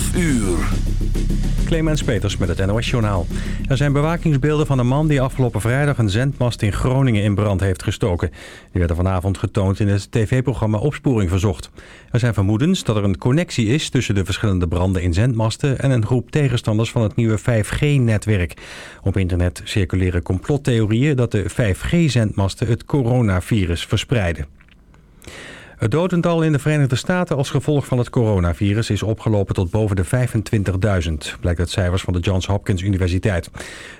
12 uur. Clemens Peters met het NOS Journaal. Er zijn bewakingsbeelden van een man die afgelopen vrijdag een zendmast in Groningen in brand heeft gestoken. Die werden vanavond getoond in het tv-programma Opsporing Verzocht. Er zijn vermoedens dat er een connectie is tussen de verschillende branden in zendmasten en een groep tegenstanders van het nieuwe 5G-netwerk. Op internet circuleren complottheorieën dat de 5G-zendmasten het coronavirus verspreiden. Het dodental in de Verenigde Staten als gevolg van het coronavirus is opgelopen tot boven de 25.000, blijkt uit cijfers van de Johns Hopkins Universiteit.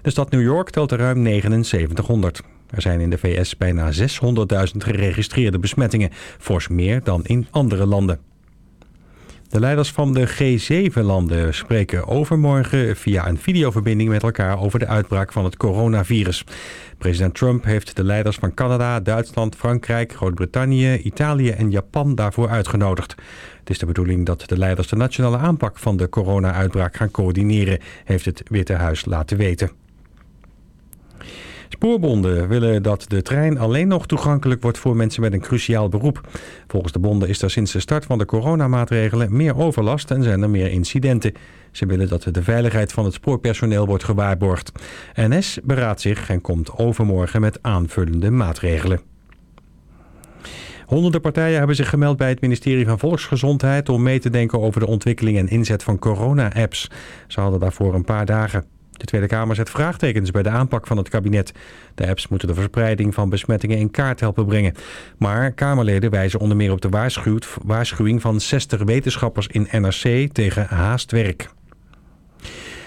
De stad New York telt er ruim 7900. Er zijn in de VS bijna 600.000 geregistreerde besmettingen, fors meer dan in andere landen. De leiders van de G7-landen spreken overmorgen via een videoverbinding met elkaar over de uitbraak van het coronavirus. President Trump heeft de leiders van Canada, Duitsland, Frankrijk, Groot-Brittannië, Italië en Japan daarvoor uitgenodigd. Het is de bedoeling dat de leiders de nationale aanpak van de corona-uitbraak gaan coördineren, heeft het Witte Huis laten weten. Spoorbonden willen dat de trein alleen nog toegankelijk wordt voor mensen met een cruciaal beroep. Volgens de bonden is er sinds de start van de coronamaatregelen meer overlast en zijn er meer incidenten. Ze willen dat de veiligheid van het spoorpersoneel wordt gewaarborgd. NS beraadt zich en komt overmorgen met aanvullende maatregelen. Honderden partijen hebben zich gemeld bij het ministerie van Volksgezondheid... om mee te denken over de ontwikkeling en inzet van corona-apps. Ze hadden daarvoor een paar dagen. De Tweede Kamer zet vraagtekens bij de aanpak van het kabinet. De apps moeten de verspreiding van besmettingen in kaart helpen brengen. Maar Kamerleden wijzen onder meer op de waarschuwing van 60 wetenschappers in NRC tegen haastwerk.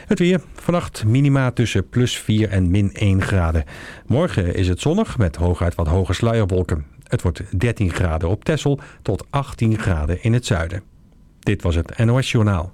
Het weer. Vannacht minima tussen plus 4 en min 1 graden. Morgen is het zonnig met hooguit wat hoge sluierwolken. Het wordt 13 graden op Texel tot 18 graden in het zuiden. Dit was het NOS Journaal.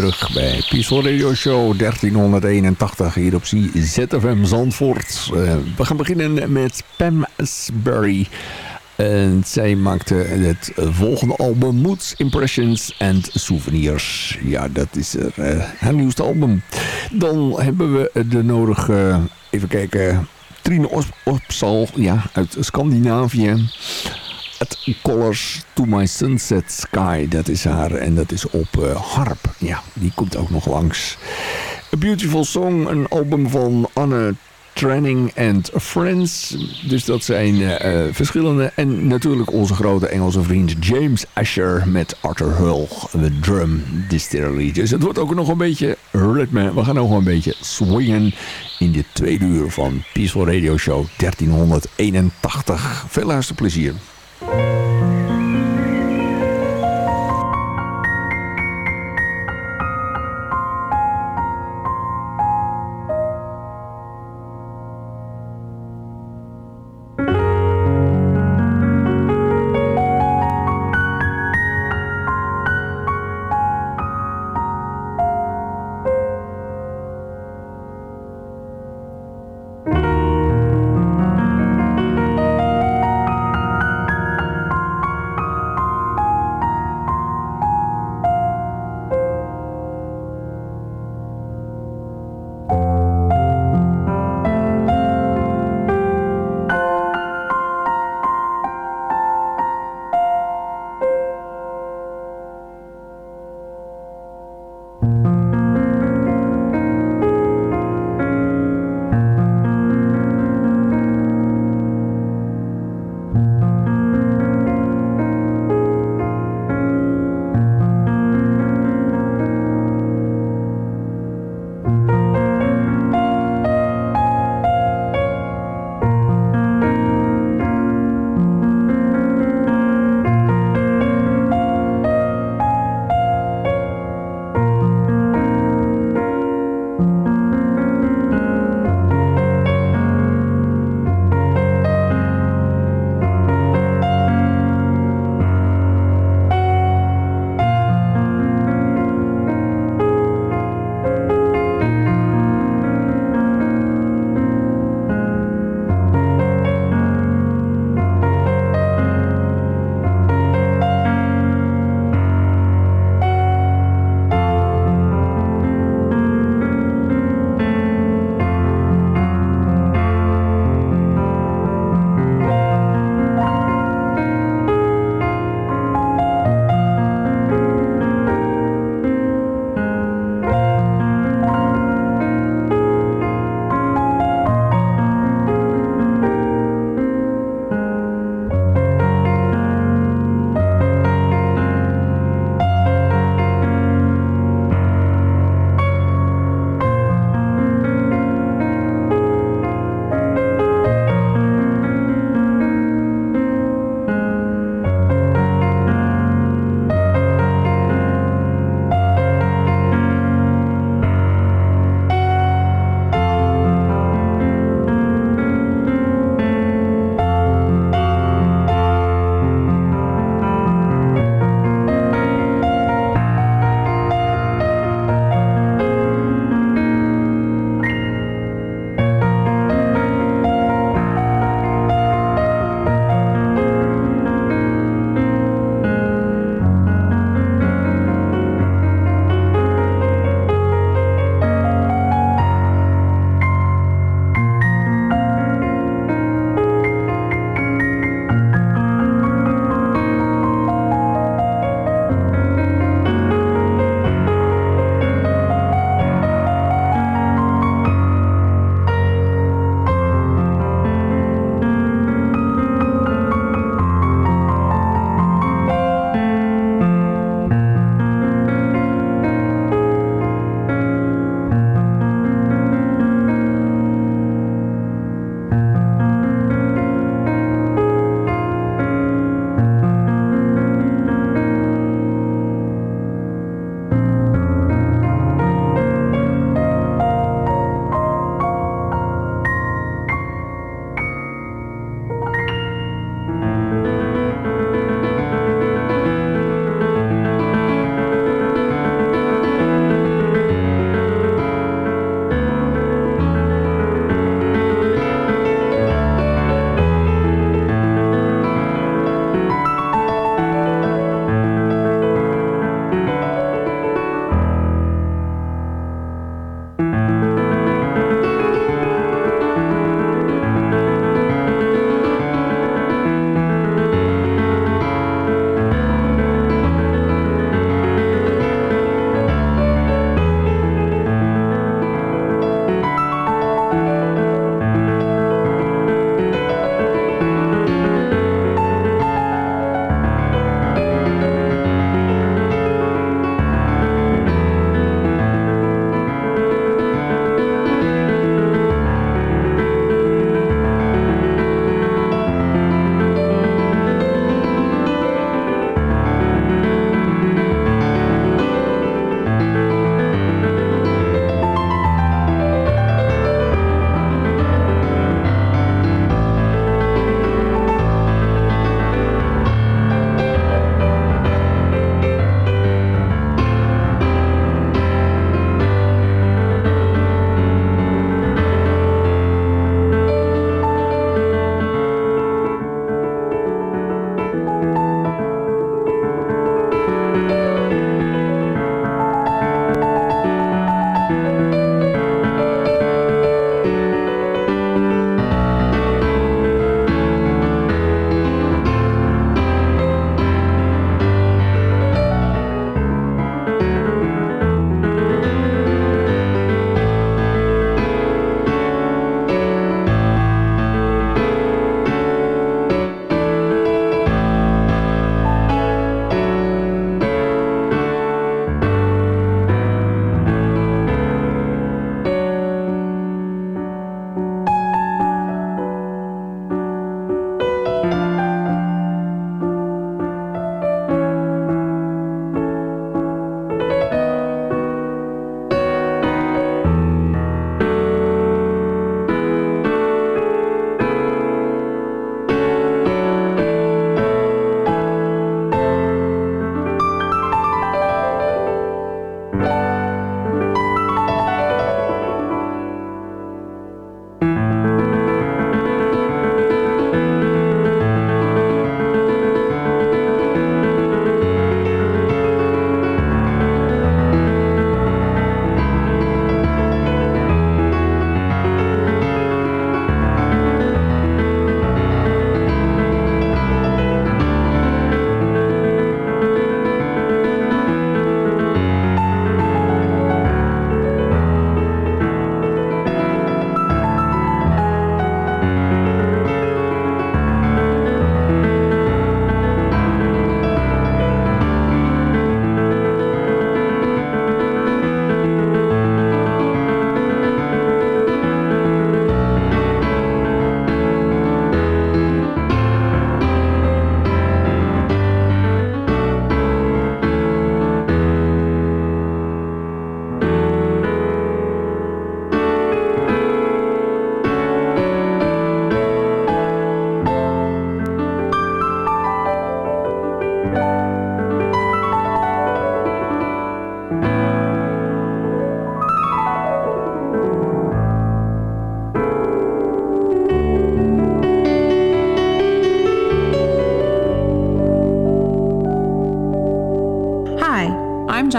Terug bij Peaceful Radio Show 1381 hier op ZFM Zandvoort. Uh, we gaan beginnen met Pam Asbury. En zij maakte het volgende album Moods, Impressions and Souvenirs. Ja, dat is er, uh, haar nieuwste album. Dan hebben we de nodige, even kijken, Trine Opsal ja, uit Scandinavië. Colors to My Sunset Sky. Dat is haar en dat is op uh, harp. Ja, die komt ook nog langs. A Beautiful Song, een album van Anne Tranning and Friends. Dus dat zijn uh, verschillende. En natuurlijk onze grote Engelse vriend James Asher met Arthur Hull, de drum distillery. Dus het wordt ook nog een beetje ritme. We gaan nog een beetje swingen in de tweede uur van Peaceful Radio Show 1381. Veel luisterplezier. Bye.